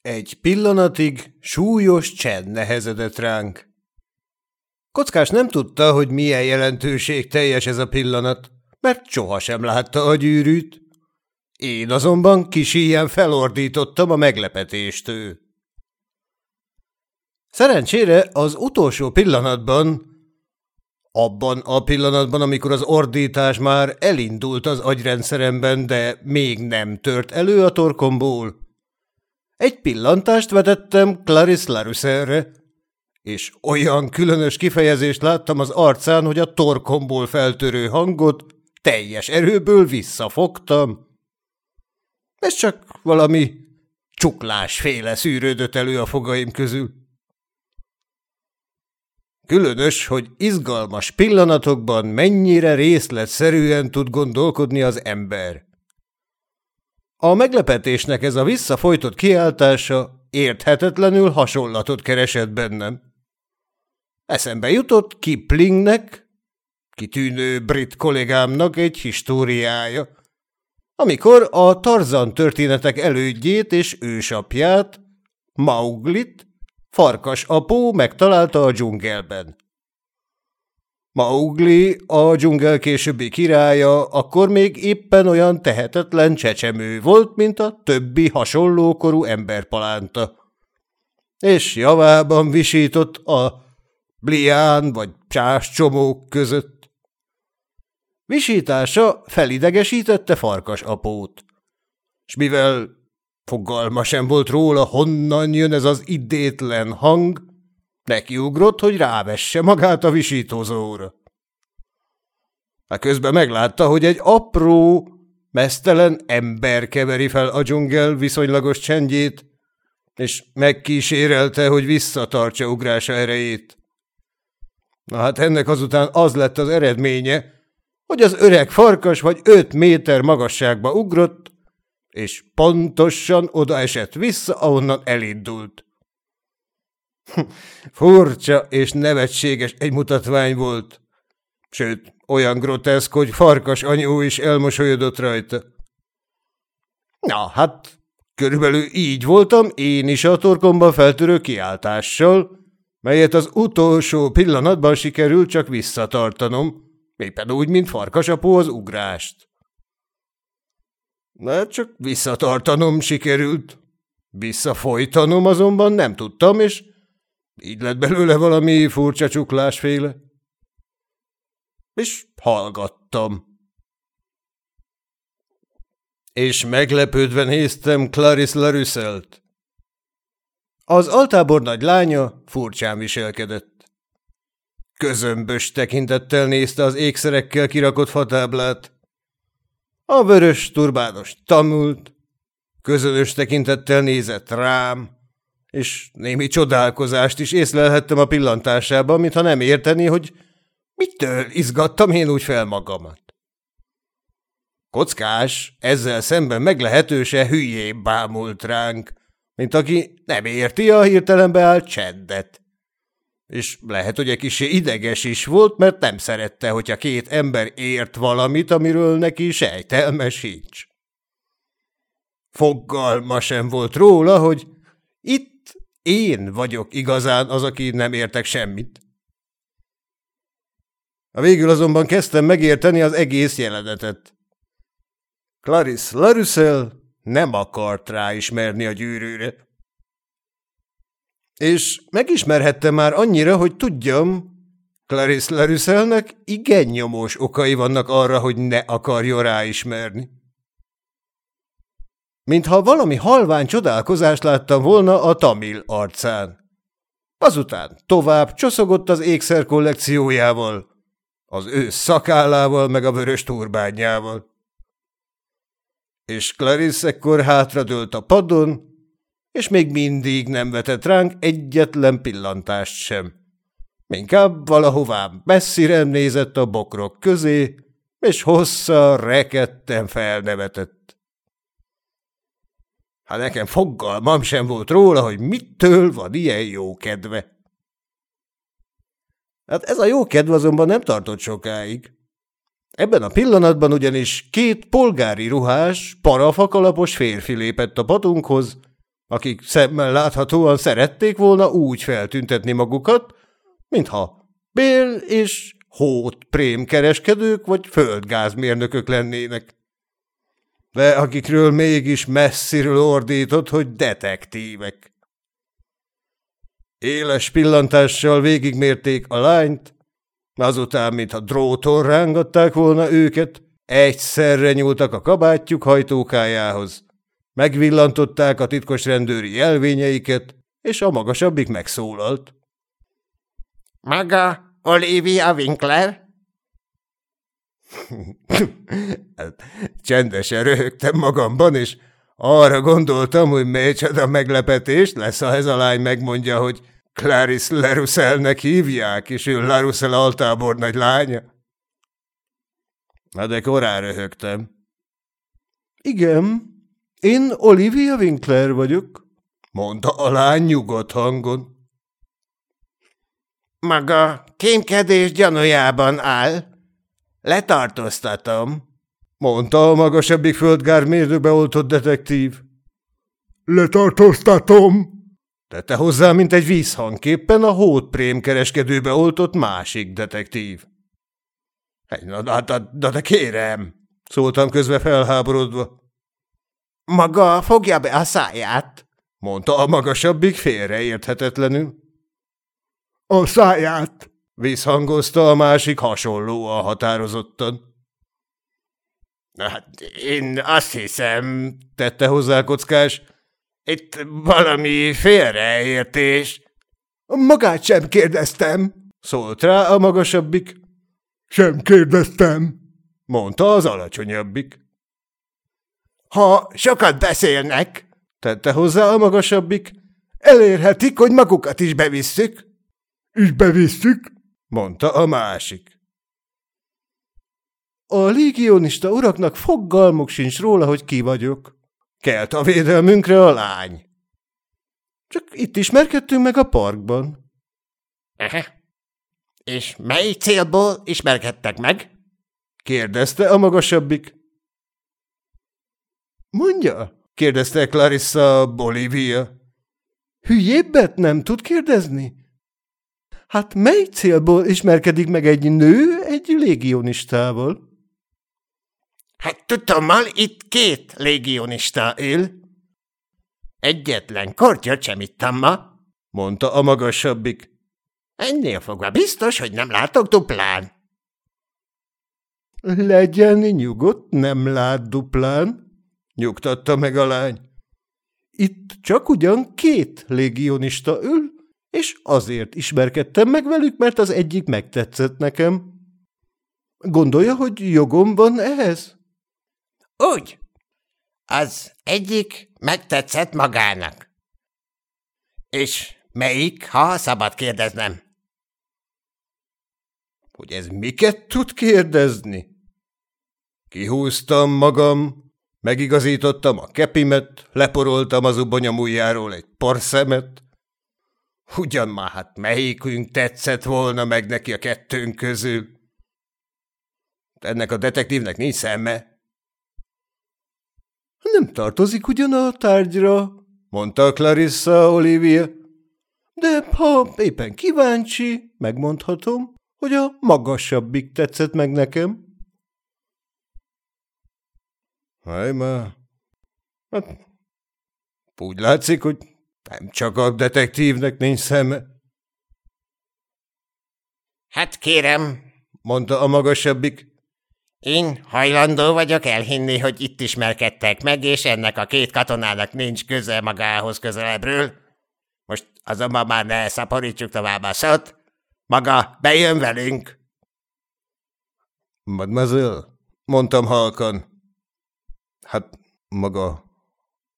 Egy pillanatig súlyos csend nehezedett ránk. Kockás nem tudta, hogy milyen jelentőség teljes ez a pillanat, mert sohasem látta a gyűrűt. Én azonban kis ilyen felordítottam a meglepetéstől. Szerencsére az utolsó pillanatban, abban a pillanatban, amikor az ordítás már elindult az agyrendszeremben, de még nem tört elő a torkomból, egy pillantást vetettem Clarice Laruszerre, és olyan különös kifejezést láttam az arcán, hogy a torkomból feltörő hangot teljes erőből visszafogtam. Ez csak valami csuklásféle szűrődött elő a fogaim közül. Különös, hogy izgalmas pillanatokban mennyire részletszerűen tud gondolkodni az ember. A meglepetésnek ez a visszafolytott kiáltása érthetetlenül hasonlatot keresett bennem. Eszembe jutott Kiplingnek, kitűnő brit kollégámnak egy históriája, amikor a Tarzan történetek elődjét és ősapját, Mauglit, farkas apó megtalálta a dzsungelben. Maugli, a dzsungel későbbi királya, akkor még éppen olyan tehetetlen csecsemő volt, mint a többi hasonlókorú emberpalánta. És javában visított a blián vagy csás csomók között. Visítása felidegesítette farkas apót. S mivel fogalma sem volt róla, honnan jön ez az idétlen hang, Nekiugrott, hogy rávesse magát a visítózóra. A közben meglátta, hogy egy apró, mesztelen ember keveri fel a dzsungel viszonylagos csendjét, és megkísérelte, hogy visszatartsa ugrása erejét. Na hát ennek azután az lett az eredménye, hogy az öreg farkas vagy öt méter magasságba ugrott, és pontosan oda esett vissza, ahonnan elindult. Furcsa és nevetséges egy mutatvány volt. Sőt, olyan groteszk, hogy farkas anyó is elmosolyodott rajta. Na, hát körülbelül így voltam én is a torkomban feltörő kiáltással, melyet az utolsó pillanatban sikerült csak visszatartanom, éppen úgy, mint farkasapó az ugrást. Na, csak visszatartanom sikerült. Visszafolytanom azonban nem tudtam, és így lett belőle valami furcsa csuklásféle. És hallgattam. És meglepődve néztem Clarice Larussell-t. Az altábor nagy lánya furcsán viselkedett. Közömbös tekintettel nézte az ékszerekkel kirakott fatáblát. A vörös turbános tanult, közönös tekintettel nézett rám, és némi csodálkozást is észlelhettem a pillantásában, mintha nem érteni, hogy mitől izgattam én úgy fel magamat. Kockás ezzel szemben meglehetősen hülyébb bámult ránk, mint aki nem érti a hirtelen beállt csendet. És lehet, hogy egy kicsi ideges is volt, mert nem szerette, hogyha két ember ért valamit, amiről neki sejtelme sincs. Foggalma sem volt róla, hogy itt én vagyok igazán az, aki nem értek semmit. A végül azonban kezdtem megérteni az egész jelenetet. Clarice Larussell nem akart ráismerni a gyűrűre. És megismerhette már annyira, hogy tudjam, Clarice Larussellnek igen nyomós okai vannak arra, hogy ne akarjon ráismerni mintha valami halvány csodálkozást láttam volna a tamil arcán. Azután tovább csoszogott az ékszer kollekciójával, az ő szakállával meg a vörös turbányjával. És Clarice ekkor hátradőlt a padon, és még mindig nem vetett ránk egyetlen pillantást sem. Inkább valahová messzire nézett a bokrok közé, és hossza rekedten felnevetett. Hát nekem fogalmam sem volt róla, hogy mitől van ilyen jó kedve. Hát ez a jó kedv azonban nem tartott sokáig. Ebben a pillanatban ugyanis két polgári ruhás, parafakalapos férfi lépett a padunkhoz, akik szemmel láthatóan szerették volna úgy feltüntetni magukat, mintha bél és hót prémkereskedők vagy földgázmérnökök lennének. De akikről mégis messziről ordított, hogy detektívek. Éles pillantással végigmérték a lányt, azután, mintha dróton rángatták volna őket, egyszerre nyúltak a kabátjuk hajtókájához. Megvillantották a titkos rendőri jelvényeiket, és a magasabbik megszólalt. – Maga Olivia Winkler? csendesen röhögtem magamban, és arra gondoltam, hogy melycsoda meglepetést lesz, ha ez a lány megmondja, hogy Clarice Lerusselnek hívják, és ő Larussell altábor nagy lánya. Na de korán röhögtem. Igen, én Olivia Winkler vagyok, mondta a lány nyugodt hangon. Maga kémkedés gyanújában áll. Letartóztatom, mondta a magasabbik földgármérőbe oltott detektív. Letartóztatom, tette hozzá, mint egy vízhangképpen a hót prémkereskedőbe oltott másik detektív. Na, na, na, na de kérem, szóltam közbe felháborodva. Maga fogja be a száját, mondta a magasabbik félreérthetetlenül. A száját, visszhangozta a másik hasonló a határozottan. Hát én azt hiszem, tette hozzá kockás, itt valami félreértés. Magát sem kérdeztem, szólt rá a magasabbik. Sem kérdeztem, mondta az alacsonyabbik. Ha sokat beszélnek, tette hozzá a magasabbik, elérhetik, hogy magukat is bevisszük. Is bevisszük, mondta a másik. A légionista uraknak foggalmuk sincs róla, hogy ki vagyok. Kelt a védelmünkre a lány. Csak itt ismerkedtünk meg a parkban. Ehe. És mely célból ismerkedtek meg? kérdezte a magasabbik. Mondja, kérdezte Clarissa Bolívia. Hülyébbet nem tud kérdezni? Hát mely célból ismerkedik meg egy nő egy légionistával? Hát tudtommal itt két légionista él. Egyetlen kortyot sem ittam ma, mondta a magasabbik. Ennél fogva biztos, hogy nem látok duplán. Legyen nyugodt, nem lát duplán, nyugtatta meg a lány. Itt csak ugyan két légionista ül, és azért ismerkedtem meg velük, mert az egyik megtetszett nekem. Gondolja, hogy jogom van ehhez? Úgy. Az egyik megtetszett magának. És melyik, ha szabad kérdeznem? Hogy ez miket tud kérdezni? Kihúztam magam, megigazítottam a kepimet, leporoltam az ubonyamújáról egy porszemet. Ugyan már hát melyikünk tetszett volna meg neki a kettőnk közül? Ennek a detektívnek nincs szeme. Nem tartozik ugyan a tárgyra, mondta Clarissa Olivia. De ha éppen kíváncsi, megmondhatom, hogy a magasabbik tetszett meg nekem. Hajma, hát úgy látszik, hogy nem csak a detektívnek nincs szeme. Hát kérem, mondta a magasabbik, én hajlandó vagyok elhinni, hogy itt ismerkedtek meg, és ennek a két katonának nincs köze magához közelebbről. Most azonban már ne szaporítsuk tovább a szót. Maga bejön velünk. Mademoiselle, mondtam halkan. Hát maga,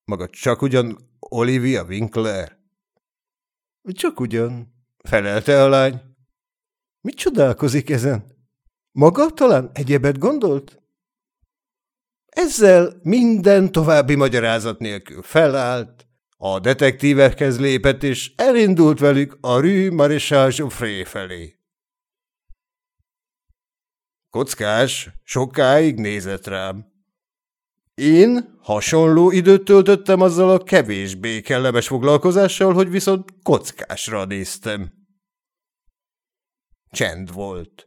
maga csak ugyan Olivia Winkler? Csak ugyan, felelte a lány. Mit csodálkozik ezen? Maga talán egyebet gondolt? Ezzel minden további magyarázat nélkül felállt, a detektívekhez lépett, és elindult velük a Rue Maréchal Joffré felé. Kockás sokáig nézett rám. Én hasonló időt töltöttem azzal a kevésbé kellemes foglalkozással, hogy viszont kockásra néztem. Csend volt.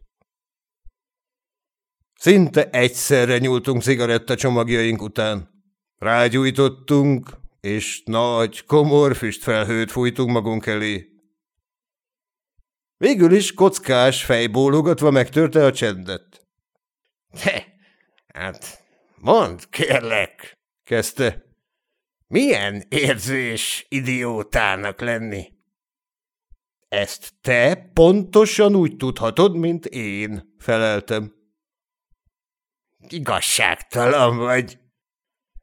Szinte egyszerre nyúltunk cigarettacsomagjaink után. Rágyújtottunk, és nagy, komor füstfelhőt fújtunk magunk elé. Végül is kockás fejbólogatva megtörte a csendet. – Te, hát mondd, kérlek, kezdte. Milyen érzés idiótának lenni? Ezt te pontosan úgy tudhatod, mint én, feleltem. Igazságtalan vagy.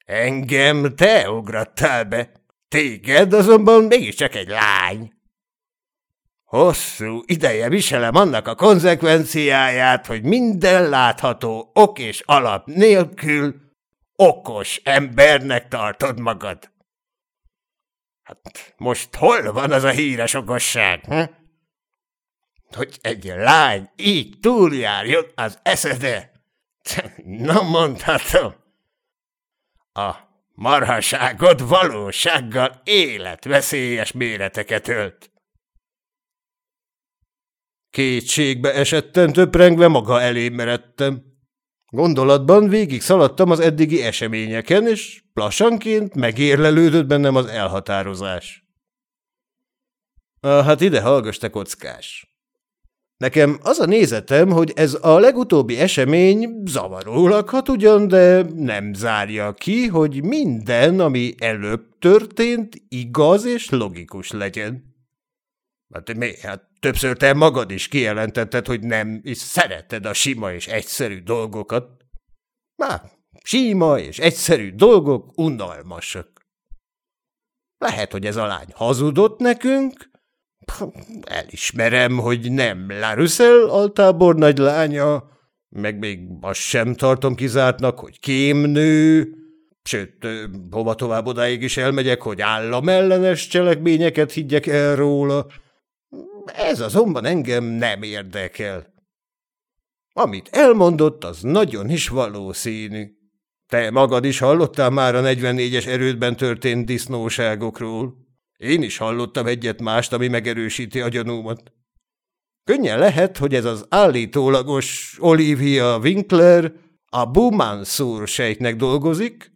Engem te ugrattál be, téged azonban mégiscsak egy lány. Hosszú ideje viselem annak a konzekvenciáját, hogy minden látható ok és alap nélkül okos embernek tartod magad. Hát most hol van az a híres okosság, hm? Hogy egy lány így túljárjon az eszede? Na mondhatom. A marhaságod valósággal életveszélyes méreteket ölt. Kétségbe esetten töprengve maga elé meredtem. Gondolatban végig szaladtam az eddigi eseményeken, és lassanként megérlelődött bennem az elhatározás. Ah, hát ide hallgass, te kockás! Nekem az a nézetem, hogy ez a legutóbbi esemény zavaró lakhat ugyan, de nem zárja ki, hogy minden, ami előbb történt, igaz és logikus legyen. Hát mi? Hát többször te magad is kijelentetted, hogy nem is szereted a sima és egyszerű dolgokat. Már sima és egyszerű dolgok unalmasak. Lehet, hogy ez a lány hazudott nekünk, Elismerem, hogy nem Larusel altábor nagy lánya, meg még azt sem tartom kizártnak, hogy kémnő, sőt, hova tovább odáig is elmegyek, hogy államellenes cselekményeket higgyek el róla. Ez azonban engem nem érdekel. Amit elmondott, az nagyon is valószínű. Te magad is hallottál már a 44-es erődben történt disznóságokról. Én is hallottam egyet-mást, ami megerősíti a gyanúmat. Könnyen lehet, hogy ez az állítólagos Olivia Winkler a Bumansur sejtnek dolgozik,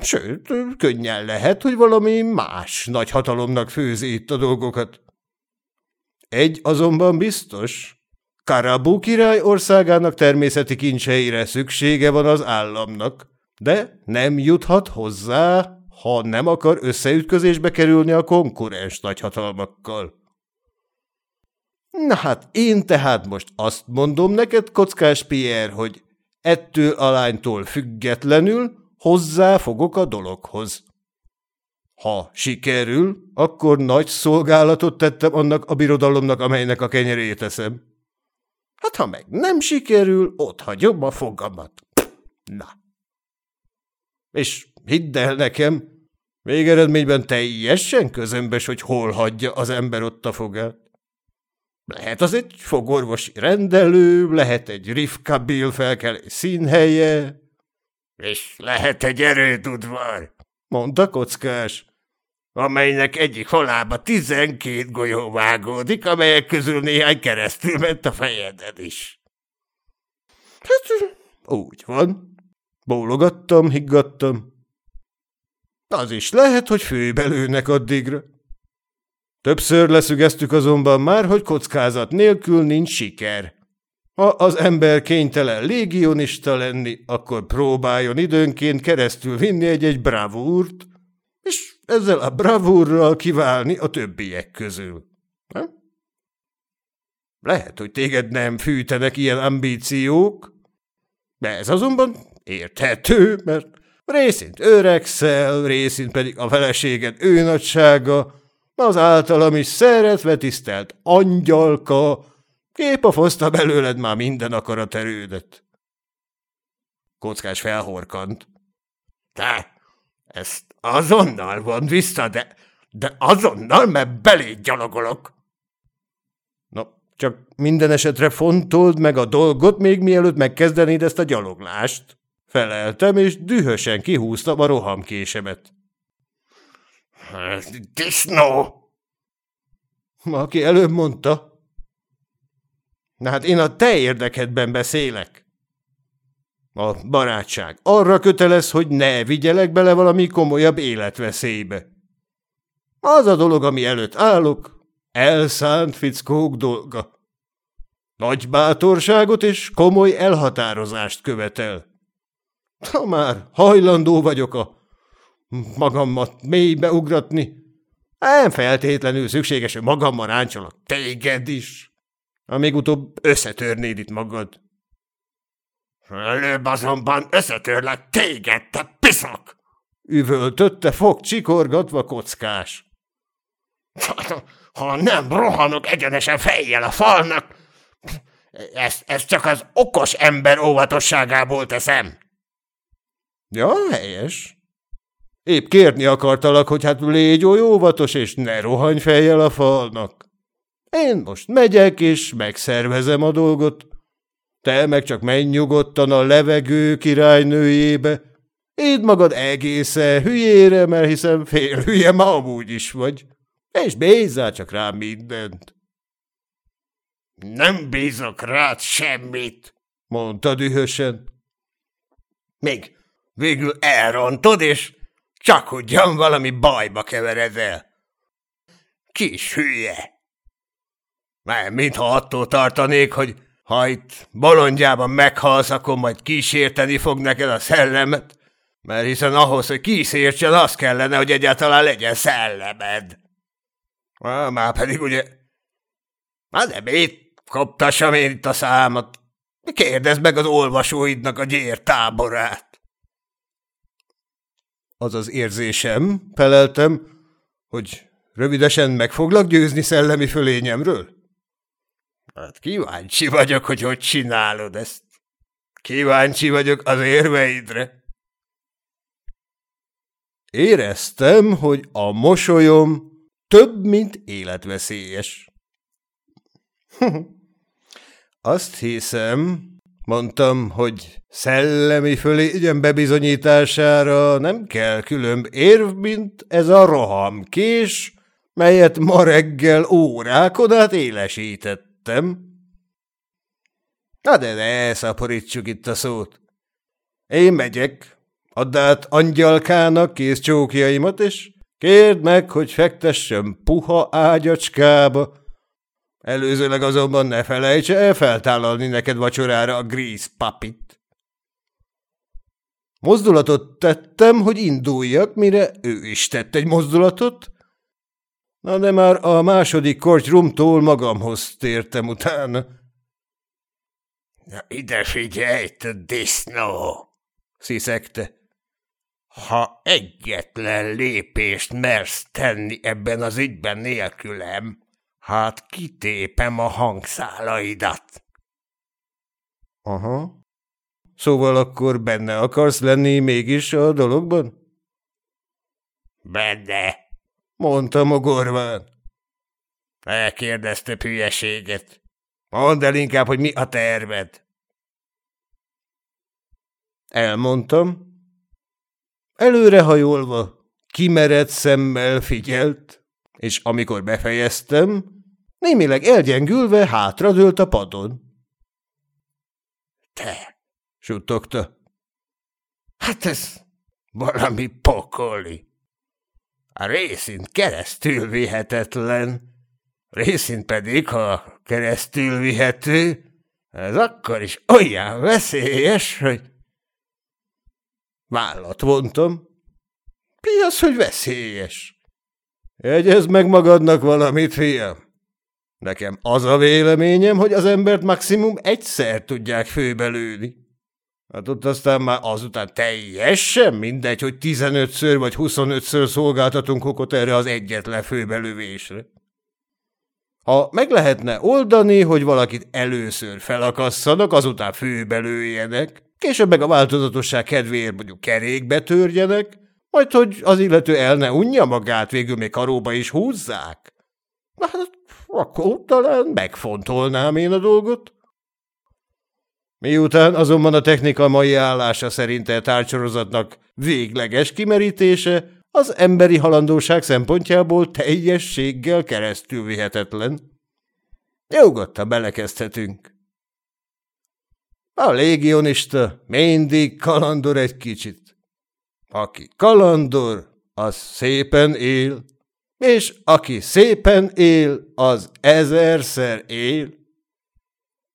sőt, könnyen lehet, hogy valami más nagy hatalomnak főzi itt a dolgokat. Egy azonban biztos, Karabu király országának természeti kincseire szüksége van az államnak, de nem juthat hozzá ha nem akar összeütközésbe kerülni a konkurens nagyhatalmakkal. Na hát én tehát most azt mondom neked, kockás Pierre, hogy ettől a lánytól függetlenül hozzá fogok a dologhoz. Ha sikerül, akkor nagy szolgálatot tettem annak a birodalomnak, amelynek a kenyerét eszem. Hát ha meg nem sikerül, ott hagyom a fogamat. Na. És hidd el nekem, Végeredményben teljesen közömbös, hogy hol hagyja az ember ott a fogát. Lehet az egy fogorvosi rendelő, lehet egy Rivka Bill felkelő színhelye. És lehet egy erődudvar, mondta kockás, amelynek egyik halába tizenkét golyó vágódik, amelyek közül néhány keresztül ment a fejeden is. Hát úgy van. Bólogattam, higgadtam. Az is lehet, hogy főbelőnek addigra. Többször leszügeztük azonban már, hogy kockázat nélkül nincs siker. Ha az ember kénytelen légionista lenni, akkor próbáljon időnként keresztül vinni egy-egy bravúrt, és ezzel a bravúrral kiválni a többiek közül. Ha? Lehet, hogy téged nem fűtenek ilyen ambíciók, de ez azonban érthető, mert Részint öregszel, részint pedig a feleséged ő nagysága, az általam is szeretve tisztelt angyalka, kép a belőled már minden akarat erődet. Kockás felhorkant. Te, ezt azonnal van vissza, de, de azonnal, mert beléd gyalogolok. Na, csak minden esetre fontold meg a dolgot, még mielőtt megkezdenéd ezt a gyaloglást Feleltem, és dühösen kihúztam a rohamkésemet. Disznó! Aki előbb mondta. Na hát én a te érdekedben beszélek. A barátság arra kötelez, hogy ne vigyelek bele valami komolyabb életveszélybe. Az a dolog, ami előtt állok, elszánt fickók dolga. Nagy bátorságot és komoly elhatározást követel. Ha már hajlandó vagyok a magamat mélybe ugratni, nem feltétlenül szükséges, hogy magammal ráncsolok téged is, amíg utóbb összetörnéd itt magad. Előbb azonban összetörlek téged, te piszok! Üvöltötte fog csikorgatva kockás. Ha nem rohanok egyenesen fejjel a falnak, ezt, ezt csak az okos ember óvatosságából teszem. Ja, helyes. Épp kérni akartalak, hogy hát légy oly óvatos, és ne rohanj fejjel a falnak. Én most megyek, és megszervezem a dolgot. Te meg csak menj nyugodtan a levegő királynőjébe. Éd magad egészen hülyére, mert hiszem fél hülye ma amúgy is vagy. És bízzál csak rám mindent. Nem bízok rád semmit, mondta dühösen. Még végül elrontod, és csak ugyan valami bajba kevered el. Kis hülye! Már mintha attól tartanék, hogy ha itt bolondjában meghalsz, akkor majd kísérteni fog neked a szellemet, mert hiszen ahhoz, hogy kísértsen, az kellene, hogy egyáltalán legyen szellemed. Már pedig ugye... Már nem itt koptassam én itt a számot. Kérdezd meg az olvasóidnak a gyértáborát. Az az érzésem, feleltem, hogy rövidesen meg foglak győzni szellemi fölényemről. Hát kíváncsi vagyok, hogy hogy csinálod ezt. Kíváncsi vagyok az érveidre. Éreztem, hogy a mosolyom több, mint életveszélyes. Azt hiszem, mondtam, hogy szellemi fölégyen bebizonyítására nem kell különb érv, mint ez a rohamkés, melyet ma reggel órákon át élesítettem. Na de ne szaporítsuk itt a szót. Én megyek, add át angyalkának kész csókjaimat, és Kérd meg, hogy fektessem puha ágyacskába. Előzőleg azonban ne felejtse el feltállalni neked vacsorára a Grease papit. Mozdulatot tettem, hogy induljak, mire ő is tett egy mozdulatot. Na de már a második kortyrumtól magamhoz tértem utána. Na ide figyelj, te disznó! sziszegte. Ha egyetlen lépést mersz tenni ebben az ügyben nélkülem, hát kitépem a hangszálaidat. Aha. Szóval akkor benne akarsz lenni mégis a dologban? Benne, mondta mogorván. Elkérdezte hülyeséget. Mondd el inkább, hogy mi a terved. Elmondtam, Előrehajolva, kimered szemmel figyelt, és amikor befejeztem, némileg elgyengülve hátradőlt a padon. Te, suttogta. Hát ez valami pokoli. A részint keresztül vihetetlen, részint pedig, ha keresztül vihető, ez akkor is olyan veszélyes, hogy Vállat vontam. Mi az, hogy veszélyes? Jegyezd meg magadnak valamit, fiam. Nekem az a véleményem, hogy az embert maximum egyszer tudják főbelőni. Hát ott aztán már azután teljesen mindegy, hogy 15-ször vagy 25-ször szolgáltatunk okot erre az egyetlen főbelövésre. Ha meg lehetne oldani, hogy valakit először felakasszanak, azután főbelőjenek, később meg a változatosság kedvéért mondjuk kerékbe törjenek, majd hogy az illető el ne unja magát, végül még karóba is húzzák. Na hát akkor talán megfontolnám én a dolgot. Miután azonban a technika mai állása szerint a tárcsorozatnak végleges kimerítése az emberi halandóság szempontjából teljességgel keresztül vihetetlen. Nyugodtan belekezdhetünk. A légionista mindig kalandor egy kicsit. Aki kalandor, az szépen él, és aki szépen él, az ezerszer él.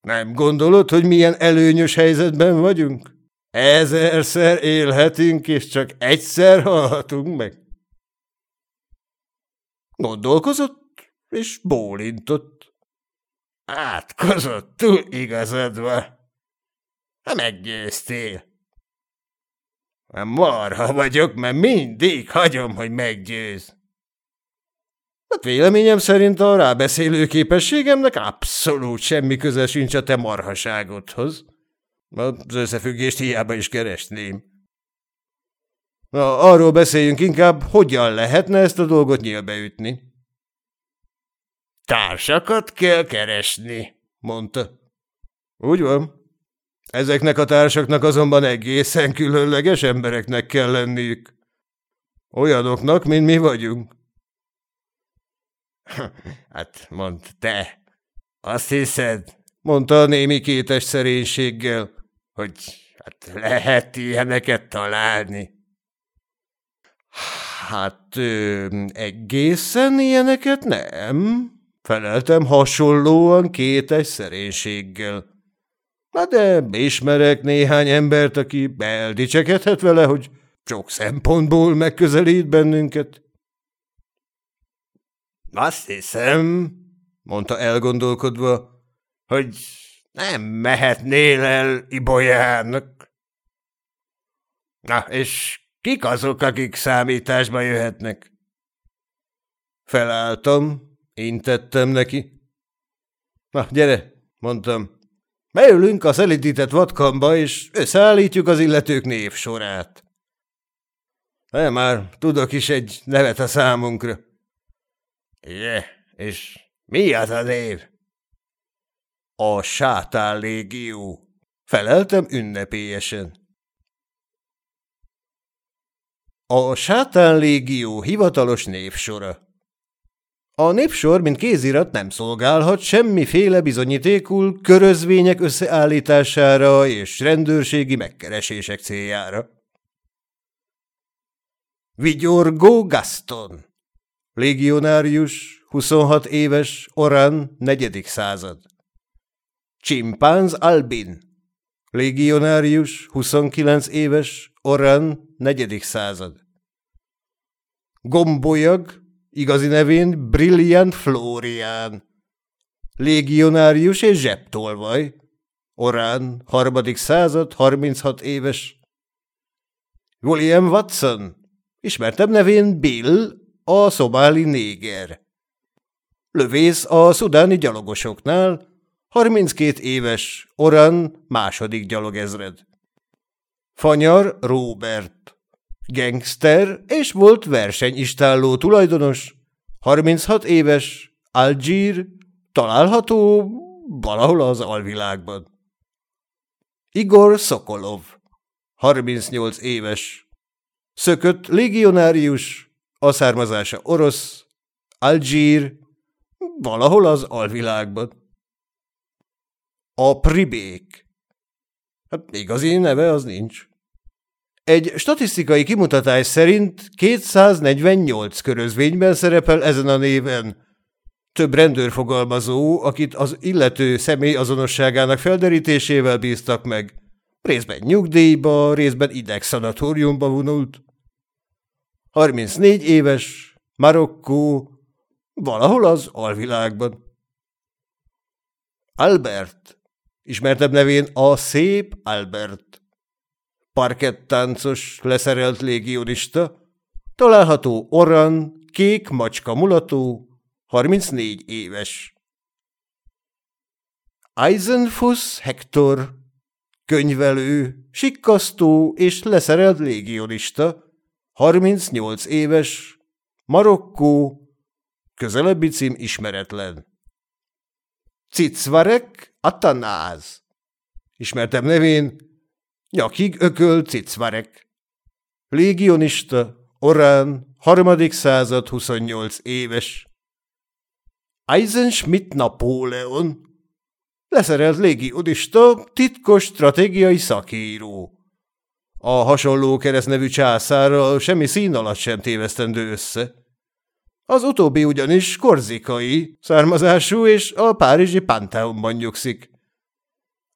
Nem gondolod, hogy milyen előnyös helyzetben vagyunk? Ezerszer élhetünk, és csak egyszer halhatunk meg. Gondolkozott, és bólintott. Átkozottul igazad van. Meggyőztél. Marha vagyok, mert mindig hagyom, hogy meggyőz. Hát véleményem szerint a rábeszélő képességemnek abszolút semmi köze sincs a te marhaságodhoz. Az összefüggést hiába is keresném. Na, arról beszéljünk inkább, hogyan lehetne ezt a dolgot nyílbeütni. Társakat kell keresni, mondta. Úgy van. Ezeknek a társaknak azonban egészen különleges embereknek kell lenniük. Olyanoknak, mint mi vagyunk. Hát mondd te, azt hiszed, mondta a némi kétes szerénységgel, hogy hát lehet ilyeneket találni. Hát ö, egészen ilyeneket nem, feleltem hasonlóan kétes szerénységgel. Na de ismerek néhány embert, aki eldicsekedhet vele, hogy sok szempontból megközelít bennünket. Azt hiszem, mondta elgondolkodva, hogy nem mehetnél el Ibolyának. Na, és kik azok, akik számításba jöhetnek? Felálltam, intettem neki. Na, gyere, mondtam. Beülünk a szelidített vatkamba, és összeállítjuk az illetők névsorát. De már tudok is egy nevet a számunkra. Je, és mi az a név? A sátán légió. Feleltem ünnepélyesen. A sátán légió hivatalos névsora. A népsor, mint kézirat nem szolgálhat semmiféle bizonyítékul körözvények összeállítására és rendőrségi megkeresések céljára. Vigyorgó Gaston Légionárius, 26 éves, Orán, negyedik század. Csimpánz Albin Légionárius, 29 éves, Orán, negyedik század. Gombolyag, igazi nevén Brilliant Florian. Légionárius és zsebtolvaj. Orán, harmadik század, 36 éves. William Watson, ismertebb nevén Bill, a szomáli néger. Lövész a szudáni gyalogosoknál, 32 éves, Oran második gyalogezred. Fanyar Robert, gangster és volt versenyistálló tulajdonos, 36 éves, Algír, található valahol az alvilágban. Igor Szokolov, 38 éves, szökött légionárius, a származása orosz, Algír, valahol az alvilágban. A pribék. Hát igazi neve az nincs. Egy statisztikai kimutatás szerint 248 körözvényben szerepel ezen a néven. Több rendőrfogalmazó, akit az illető személy azonosságának felderítésével bíztak meg. Részben nyugdíjba, részben idegszanatóriumba vonult. 34 éves, Marokkó, valahol az alvilágban. Albert, ismertebb nevén a szép Albert. Parkettáncos, leszerelt légionista, található oran, kék macska mulató, 34 éves. Eisenfuss Hector, könyvelő, sikkasztó és leszerelt légionista, 38 éves, Marokkó, közelebbi cím ismeretlen. Cicvarek Atanáz, ismertem nevén, nyakig ököl cicvarek. Légionista, orán, harmadik század 28 éves. Eisenschmidt Napóleon, leszerelt légionista, titkos stratégiai szakíró. A hasonló keresztnevű császárral semmi szín alatt sem tévesztendő össze. Az utóbbi ugyanis korzikai származású és a párizsi Pantheonban nyugszik.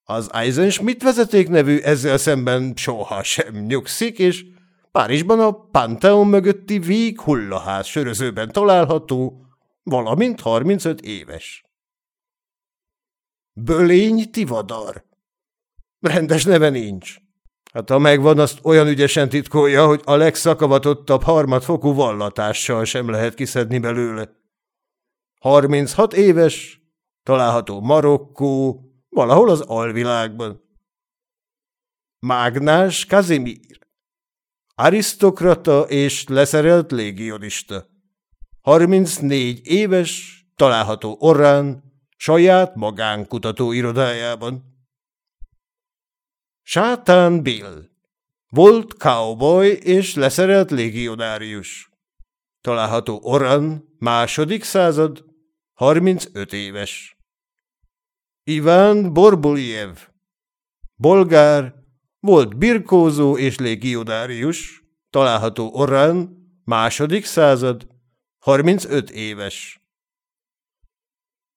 Az Eisenschmidt vezeték nevű ezzel szemben soha sem nyugszik, és Párizsban a Pantheon mögötti víg hullaház sörözőben található, valamint 35 éves. Bölény Tivadar. Rendes neve nincs. Hát ha megvan, azt olyan ügyesen titkolja, hogy a legszakavatottabb harmadfokú vallatással sem lehet kiszedni belőle. 36 éves, található Marokkó, valahol az alvilágban. Mágnás Kazimír. Arisztokrata és leszerelt légionista. 34 éves, található Orrán, saját magánkutató irodájában. Sátán Bill. Volt cowboy és leszerelt légionárius. Található Oran, második század, 35 éves. Iván Borbuliev. Bolgár, volt birkózó és légionárius, található Oran, második század, 35 éves.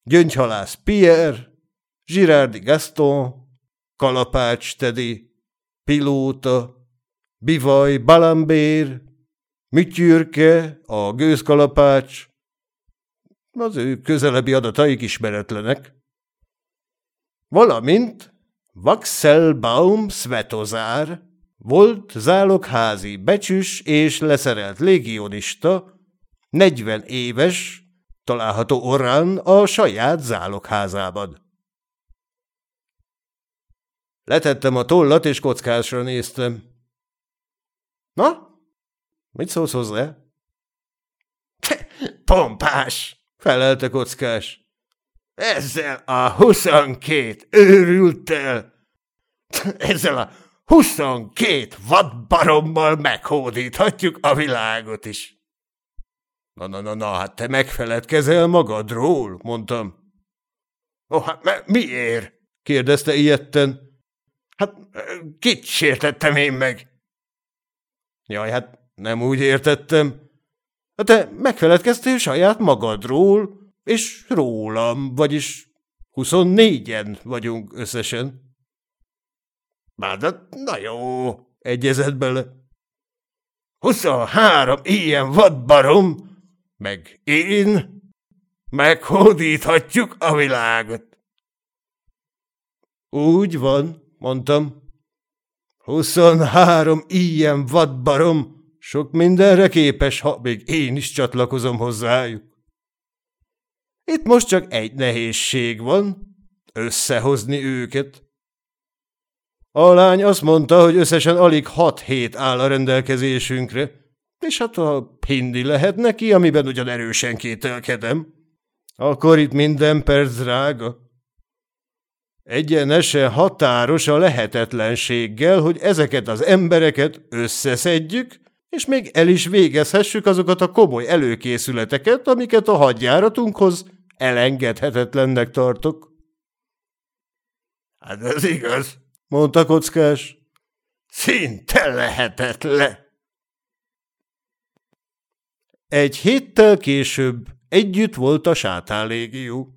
Gyöngyhalász Pierre, Girardi Gaston, kalapács Tedi, pilóta, bivaj, balambér, mütyürke, a gőzkalapács, az ő közelebbi adataik ismeretlenek. Valamint Vaxelbaum Svetozár volt zálogházi, becsüs és leszerelt légionista, 40 éves, található orrán a saját zálogházában. Letettem a tollat, és kockásra néztem. Na? Mit szólsz hozzá? Pompás! felelte kockás. Ezzel a huszonkét őrültel, ezzel a huszonkét vadbarommal meghódíthatjuk a világot is. Na, na, na, na, hát te megfeledkezel magadról, mondtam. Ó, hát miért? kérdezte ilyetten. Hát kit sértettem én meg? Jaj, hát nem úgy értettem. Te megfeledkeztél saját magadról, és rólam, vagyis huszonnégyen vagyunk összesen. Bádat, na jó, egyezett bele. Huszonhárom ilyen vadbarom, meg én, meghódíthatjuk a világot. Úgy van, mondtam. Huszonhárom ilyen vadbarom, sok mindenre képes, ha még én is csatlakozom hozzájuk. Itt most csak egy nehézség van, összehozni őket. A lány azt mondta, hogy összesen alig hat hét áll a rendelkezésünkre, és hát ha hindi lehet neki, amiben ugyan erősen kételkedem, akkor itt minden perc drága. Egyenesen határos a lehetetlenséggel, hogy ezeket az embereket összeszedjük, és még el is végezhessük azokat a komoly előkészületeket, amiket a hadjáratunkhoz elengedhetetlennek tartok. Hát ez igaz, mondta kockás. Szinte lehetetlen. Egy héttel később együtt volt a sátánlégió.